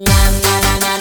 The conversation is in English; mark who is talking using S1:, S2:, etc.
S1: Na na na na